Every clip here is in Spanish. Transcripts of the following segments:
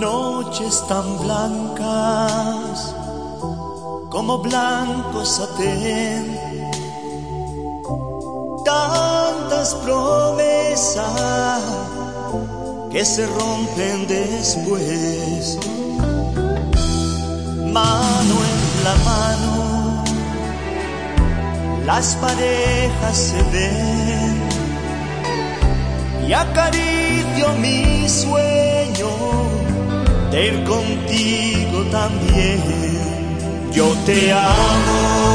Noches tan blancas como blanco satén, tantas promesas que se rompen después, mano en la mano, las parejas se ven y acaricio mi sueño de ir contigo también. Yo te amo.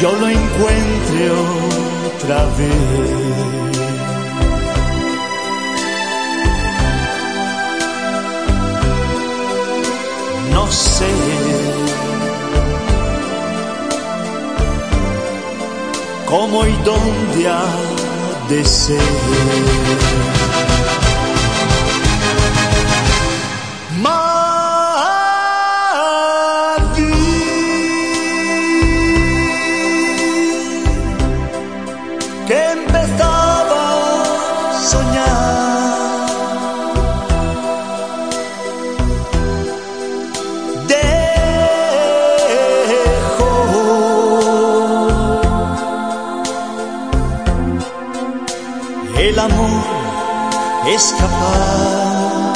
yo lo encuentre otra vez. No sé cómo y dónde ha de ser. Escapar.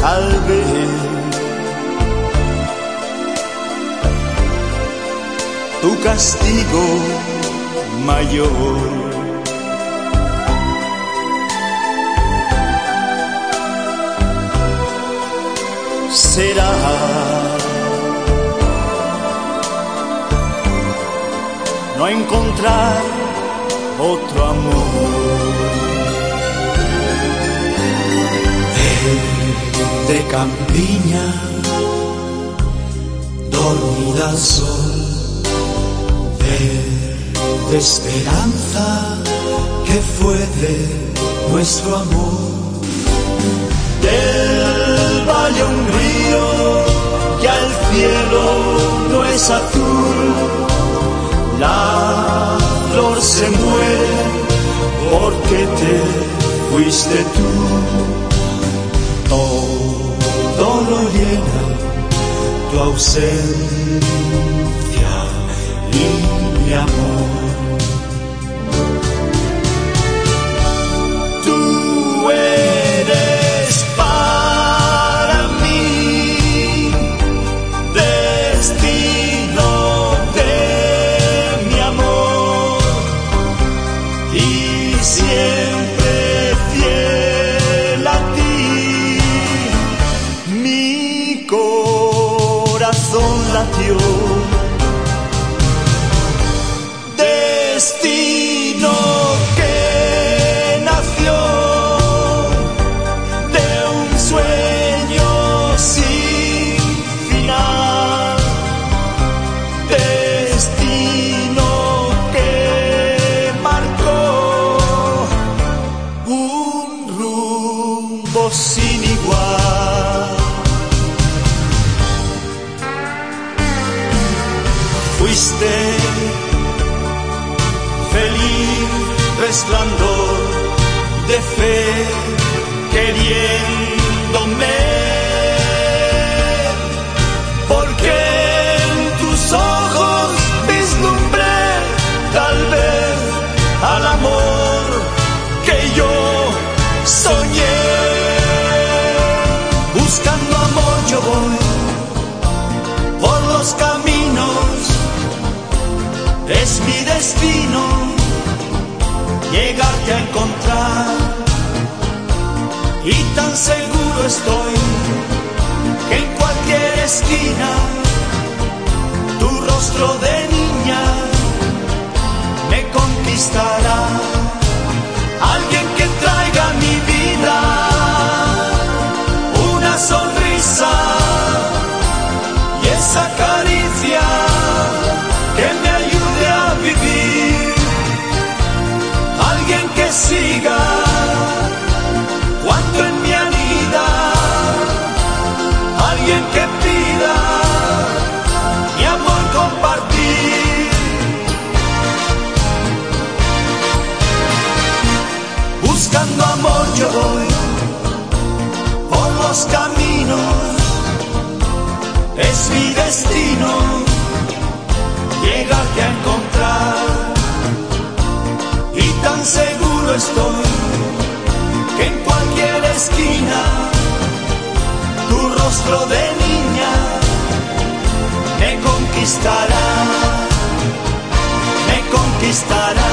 Tal vez tu castigo mayor. Será no encontrar otro amor. De, campiña, dormida sol, de, de esperanza que fue de nuestro amor. Del valle un río que al cielo no es azul la flor se muere porque te fuiste tú. Todo lo llena tu ausencia y mi amor. Sin igual. Fuiste feliz resplandor de fe queriéndome. Porque en tus ojos vislumbré tal vez al amor llegarte a encontrar. Y tan seguro estoy que en cualquier esquina tu rostro de niña destino llegarte a encontrar. Y tan seguro estoy que en cualquier esquina tu rostro de niña me conquistará, me conquistará.